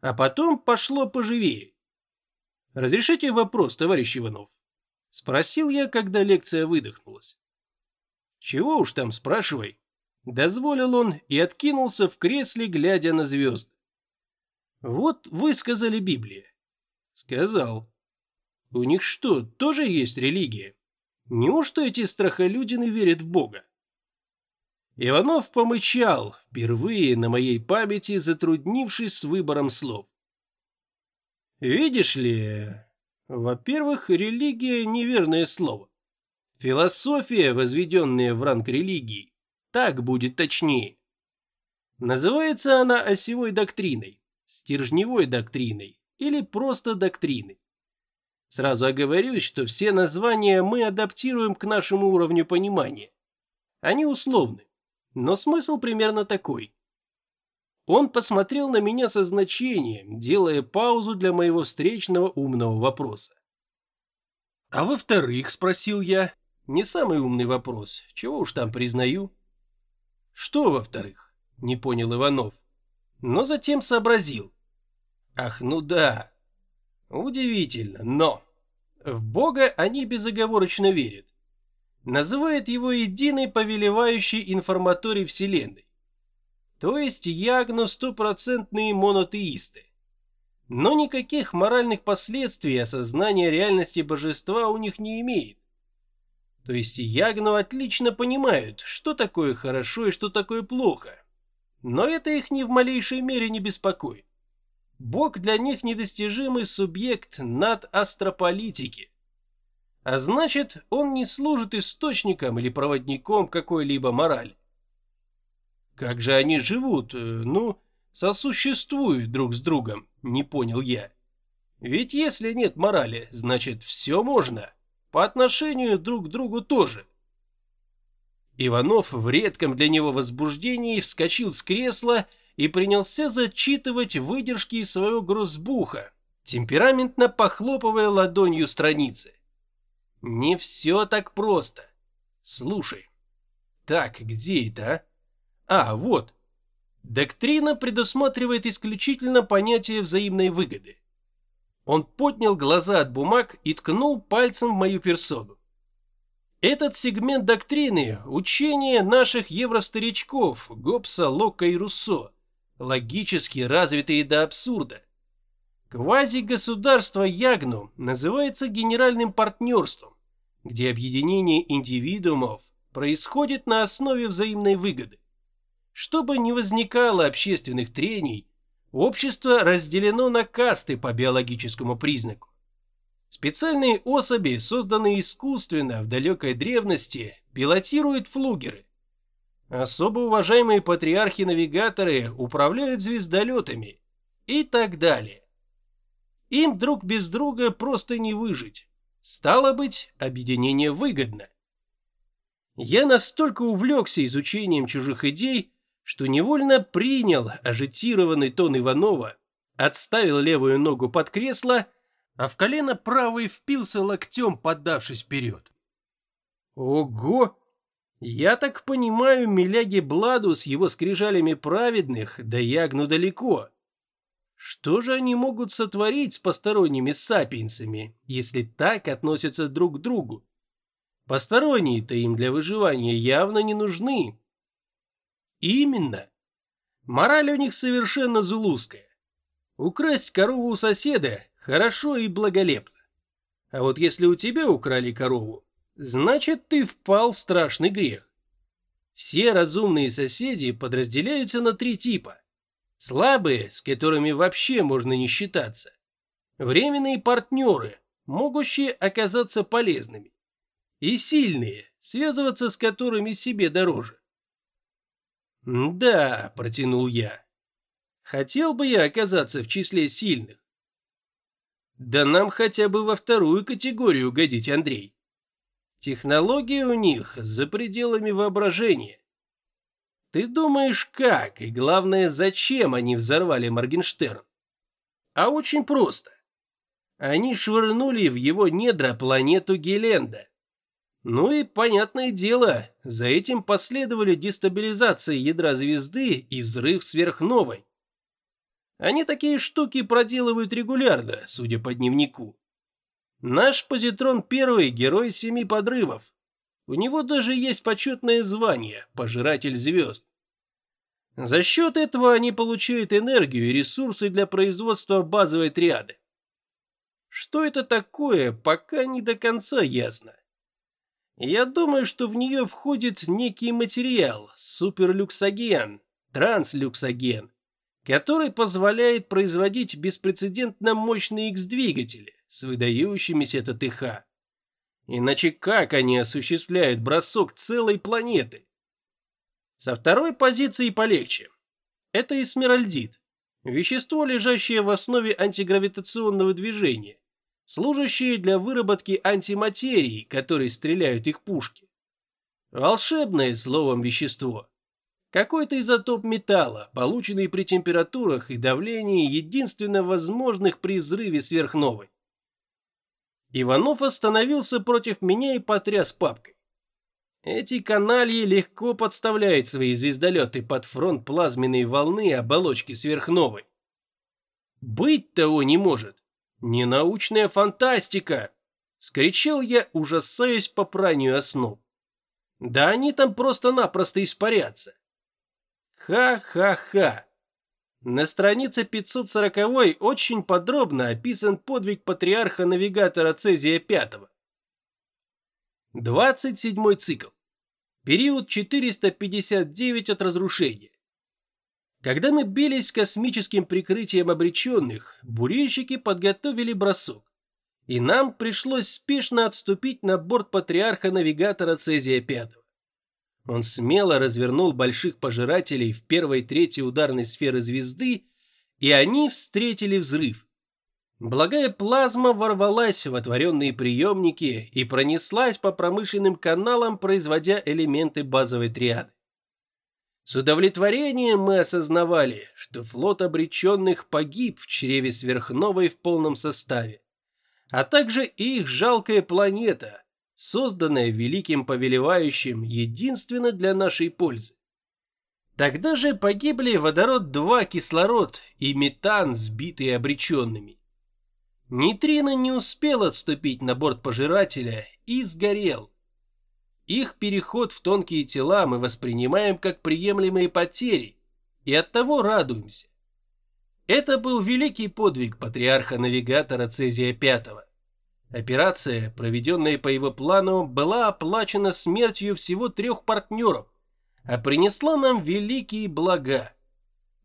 А потом пошло поживее. «Разрешите вопрос, товарищ Иванов?» Спросил я, когда лекция выдохнулась. «Чего уж там, спрашивай?» Дозволил он и откинулся в кресле, глядя на звезды. «Вот вы сказали Библия». «Сказал». «У них что, тоже есть религия? Неужто эти страхолюдины верят в Бога?» Иванов помычал, впервые на моей памяти затруднившись с выбором слов. «Видишь ли, во-первых, религия – неверное слово. Философия, возведенная в ранг религии, так будет точнее. Называется она осевой доктриной, стержневой доктриной или просто доктриной. Сразу оговорюсь, что все названия мы адаптируем к нашему уровню понимания. Они условны но смысл примерно такой. Он посмотрел на меня со значением, делая паузу для моего встречного умного вопроса. «А во-вторых?» – спросил я. «Не самый умный вопрос, чего уж там признаю». «Что во-вторых?» – не понял Иванов. Но затем сообразил. «Ах, ну да. Удивительно, но...» В Бога они безоговорочно верят называет его единой повелевающей информаторией Вселенной. То есть Ягну стопроцентные монотеисты. Но никаких моральных последствий осознания реальности божества у них не имеет. То есть Ягну отлично понимают, что такое хорошо и что такое плохо. Но это их ни в малейшей мере не беспокоит. Бог для них недостижимый субъект над астрополитики а значит, он не служит источником или проводником какой-либо морали. Как же они живут, э, ну, сосуществуют друг с другом, не понял я. Ведь если нет морали, значит все можно, по отношению друг к другу тоже. Иванов в редком для него возбуждении вскочил с кресла и принялся зачитывать выдержки из своего грозбуха, темпераментно похлопывая ладонью страницы. Не все так просто. Слушай. Так, где это, а? А, вот. Доктрина предусматривает исключительно понятие взаимной выгоды. Он поднял глаза от бумаг и ткнул пальцем в мою персону. Этот сегмент доктрины – учение наших евростаричков Гоббса, Лока и Руссо, логически развитые до абсурда. Квази-государство Ягну называется генеральным партнерством, где объединение индивидуумов происходит на основе взаимной выгоды. Чтобы не возникало общественных трений, общество разделено на касты по биологическому признаку. Специальные особи, созданные искусственно в далекой древности, пилотируют флугеры. Особо уважаемые патриархи-навигаторы управляют звездолетами и так далее. Им друг без друга просто не выжить. Стало быть, объединение выгодно. Я настолько увлекся изучением чужих идей, что невольно принял ажитированный тон Иванова, отставил левую ногу под кресло, а в колено правый впился локтем, поддавшись вперед. Ого! Я так понимаю, Миляги Бладу с его скрижалями праведных да ягну далеко. Что же они могут сотворить с посторонними сапиенсами, если так относятся друг к другу? Посторонние-то им для выживания явно не нужны. Именно. Мораль у них совершенно зулузская. Украсть корову у соседа хорошо и благолепно. А вот если у тебя украли корову, значит ты впал в страшный грех. Все разумные соседи подразделяются на три типа. Слабые, с которыми вообще можно не считаться. Временные партнеры, могущие оказаться полезными. И сильные, связываться с которыми себе дороже. «Да», — протянул я. «Хотел бы я оказаться в числе сильных». «Да нам хотя бы во вторую категорию угодить, Андрей. Технологии у них за пределами воображения. Ты думаешь, как и главное, зачем они взорвали Моргенштерн? А очень просто. Они швырнули в его недра планету Геленда. Ну и, понятное дело, за этим последовали дестабилизация ядра звезды и взрыв сверхновой. Они такие штуки проделывают регулярно, судя по дневнику. Наш позитрон первый герой семи подрывов. У него даже есть почетное звание – пожиратель звезд. За счет этого они получают энергию и ресурсы для производства базовой триады. Что это такое, пока не до конца ясно. Я думаю, что в нее входит некий материал, суперлюксоген, транслюксоген, который позволяет производить беспрецедентно мощные X-двигатели с выдающимися ТТХ. Иначе как они осуществляют бросок целой планеты? Со второй позиции полегче. Это эсмеральдит, вещество, лежащее в основе антигравитационного движения, служащее для выработки антиматерии, которой стреляют их пушки. Волшебное словом вещество. Какой-то изотоп металла, полученный при температурах и давлении единственно возможных при взрыве сверхновой. Иванов остановился против меня и потряс папкой. Эти канальи легко подставляют свои звездолеты под фронт плазменной волны оболочки сверхновой. Быть того не может. Ненаучная фантастика! Скричал я, ужасаясь по пранию основ. Да они там просто-напросто испарятся. Ха-ха-ха. На странице 540 очень подробно описан подвиг патриарха-навигатора Цезия V. 27 цикл. Период 459 от разрушения. Когда мы бились космическим прикрытием обреченных, бурильщики подготовили бросок, и нам пришлось спешно отступить на борт патриарха-навигатора Цезия V. Он смело развернул больших пожирателей в первой трети ударной сферы звезды, и они встретили взрыв. Благая плазма ворвалась в отворенные приемники и пронеслась по промышленным каналам, производя элементы базовой триады. С удовлетворением мы осознавали, что флот обреченных погиб в чреве сверхновой в полном составе, а также их жалкая планета, созданная великим повелевающим единственно для нашей пользы. Тогда же погибли водород-2, кислород и метан, сбитые обреченными. Нейтрино не успел отступить на борт пожирателя и сгорел. Их переход в тонкие тела мы воспринимаем как приемлемые потери и оттого радуемся. Это был великий подвиг патриарха-навигатора Цезия V. Операция, проведенная по его плану, была оплачена смертью всего трех партнеров, а принесла нам великие блага.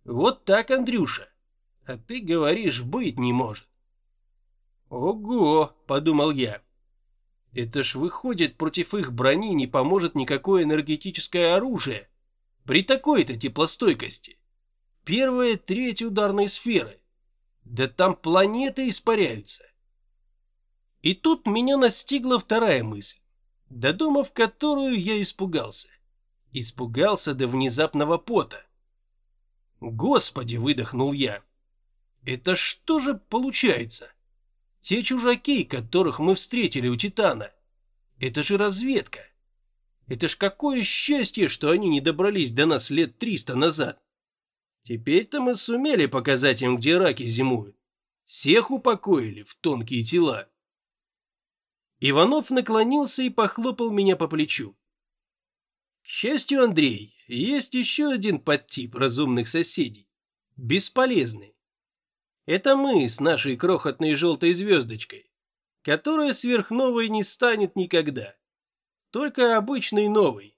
Вот так, Андрюша. А ты говоришь, быть не может. Ого, подумал я. Это ж выходит, против их брони не поможет никакое энергетическое оружие. При такой-то теплостойкости. Первая треть ударной сферы. Да там планеты испаряются. И тут меня настигла вторая мысль, додумав которую я испугался. Испугался до внезапного пота. Господи, выдохнул я. Это что же получается? Те чужаки, которых мы встретили у Титана. Это же разведка. Это ж какое счастье, что они не добрались до нас лет триста назад. Теперь-то мы сумели показать им, где раки зимуют. Всех упокоили в тонкие тела. Иванов наклонился и похлопал меня по плечу. К счастью, Андрей, есть еще один подтип разумных соседей. Бесполезный. Это мы с нашей крохотной желтой звездочкой, которая сверхновой не станет никогда. Только обычный новый.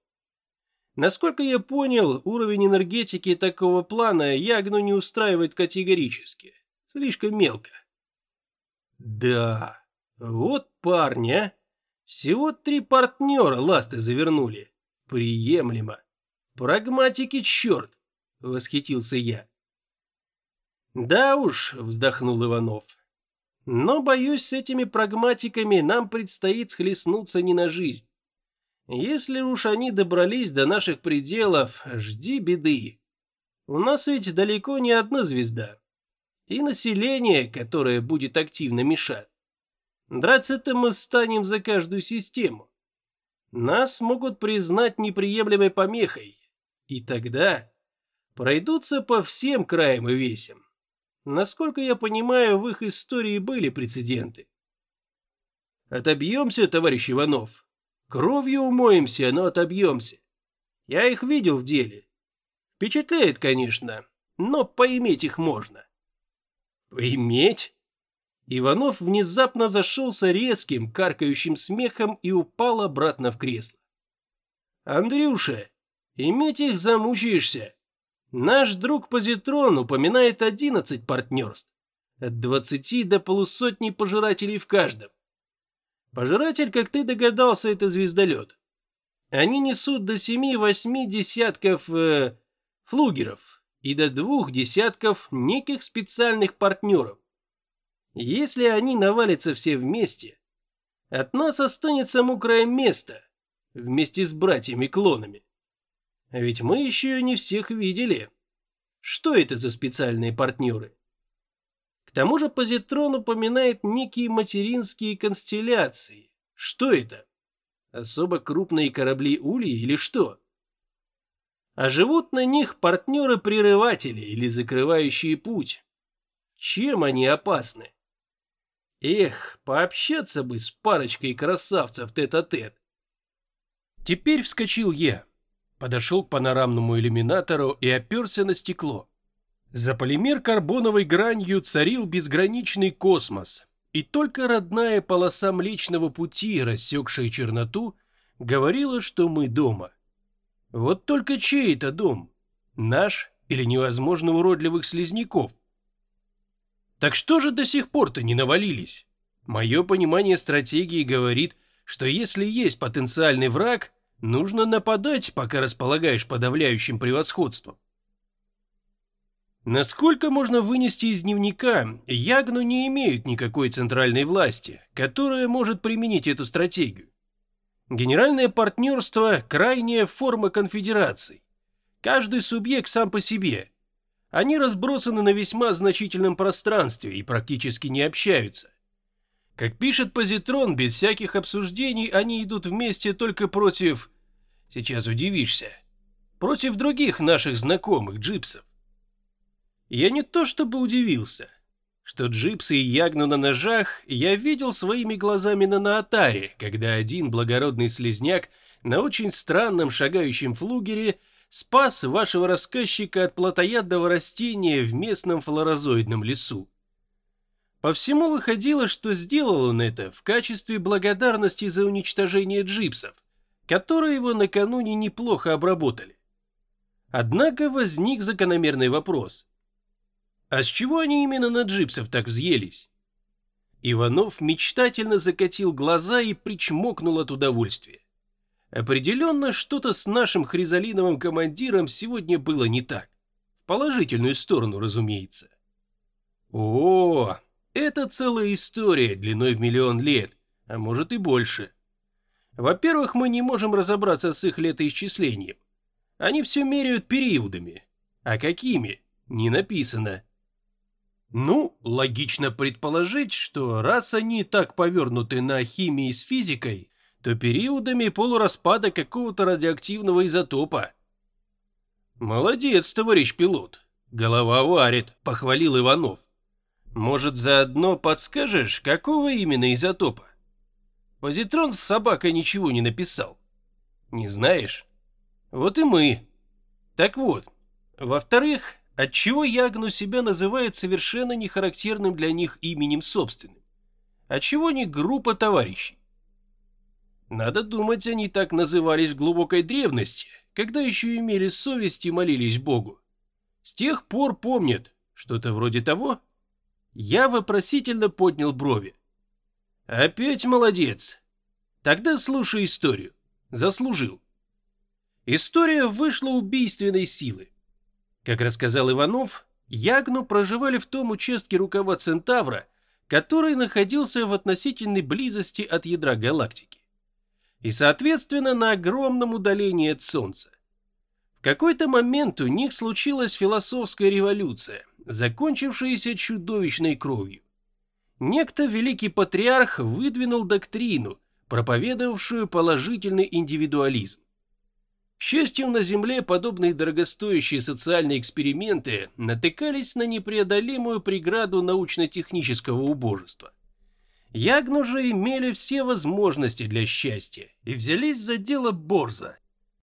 Насколько я понял, уровень энергетики такого плана Ягну не устраивает категорически. Слишком мелко. Да, вот парня. Всего три партнера ласты завернули. Приемлемо. Прагматики черт, восхитился я. Да уж, вздохнул Иванов. Но, боюсь, с этими прагматиками нам предстоит схлестнуться не на жизнь. Если уж они добрались до наших пределов, жди беды. У нас ведь далеко не одна звезда. И население, которое будет активно мешать. Драться-то мы станем за каждую систему. Нас могут признать неприемлемой помехой. И тогда пройдутся по всем краям и весям. Насколько я понимаю, в их истории были прецеденты. Отобьемся, товарищ Иванов. Кровью умоемся, но отобьемся. Я их видел в деле. Впечатляет, конечно, но поиметь их можно. Поиметь? Иванов внезапно зашелся резким, каркающим смехом и упал обратно в кресло. Андрюша, иметь их замучаешься. Наш друг Позитрон упоминает 11 партнерств. От 20 до полусотни пожирателей в каждом. Пожиратель, как ты догадался, это звездолет. Они несут до 7-8 десятков э, флугеров и до двух десятков неких специальных партнеров. Если они навалятся все вместе, от нас останется мокрое место вместе с братьями-клонами. Ведь мы еще не всех видели. Что это за специальные партнеры? К тому же позитрон упоминает некие материнские констелляции. Что это? Особо крупные корабли Ульи или что? А живут на них партнеры-прерыватели или закрывающие путь. Чем они опасны? Эх, пообщаться бы с парочкой красавцев тет-а-тет. -тет. Теперь вскочил я, подошел к панорамному иллюминатору и оперся на стекло. За полимер карбоновой гранью царил безграничный космос, и только родная полоса Млечного Пути, рассекшая черноту, говорила, что мы дома. Вот только чей это дом? Наш или невозможно уродливых слизняков? Так что же до сих пор-то не навалились? Мое понимание стратегии говорит, что если есть потенциальный враг, нужно нападать, пока располагаешь подавляющим превосходством. Насколько можно вынести из дневника, Ягну не имеют никакой центральной власти, которая может применить эту стратегию. Генеральное партнерство – крайняя форма конфедераций. Каждый субъект сам по себе, они разбросаны на весьма значительном пространстве и практически не общаются. Как пишет Позитрон, без всяких обсуждений они идут вместе только против... Сейчас удивишься. Против других наших знакомых джипсов. Я не то чтобы удивился. Что джипсы и ягну на ножах я видел своими глазами на Наатаре, когда один благородный слезняк на очень странном шагающем флугере – спас вашего рассказчика от плотоядного растения в местном флорозоидном лесу. По всему выходило, что сделал он это в качестве благодарности за уничтожение джипсов, которые его накануне неплохо обработали. Однако возник закономерный вопрос. А с чего они именно на джипсов так взъелись? Иванов мечтательно закатил глаза и причмокнул от удовольствия. Определенно, что-то с нашим хризалиновым командиром сегодня было не так. В положительную сторону, разумеется. О, это целая история длиной в миллион лет, а может и больше. Во-первых, мы не можем разобраться с их летоисчислением. Они все меряют периодами. А какими? Не написано. Ну, логично предположить, что раз они так повернуты на химии с физикой, то периодами полураспада какого-то радиоактивного изотопа. «Молодец, товарищ пилот, голова варит», — похвалил Иванов. «Может, заодно подскажешь, какого именно изотопа?» Позитрон с собакой ничего не написал. Не знаешь? Вот и мы. Так вот, во-вторых, отчего Ягну себя называет совершенно нехарактерным для них именем собственным? Отчего не группа товарищей? Надо думать, они так назывались в глубокой древности, когда еще имели совесть и молились Богу. С тех пор помнят, что-то вроде того. Я вопросительно поднял брови. Опять молодец. Тогда слушай историю. Заслужил. История вышла убийственной силы. Как рассказал Иванов, Ягну проживали в том участке рукава Центавра, который находился в относительной близости от ядра галактики и, соответственно, на огромном удалении от Солнца. В какой-то момент у них случилась философская революция, закончившаяся чудовищной кровью. Некто великий патриарх выдвинул доктрину, проповедовавшую положительный индивидуализм. К счастью, на Земле подобные дорогостоящие социальные эксперименты натыкались на непреодолимую преграду научно-технического убожества. Ягну же имели все возможности для счастья и взялись за дело борзо,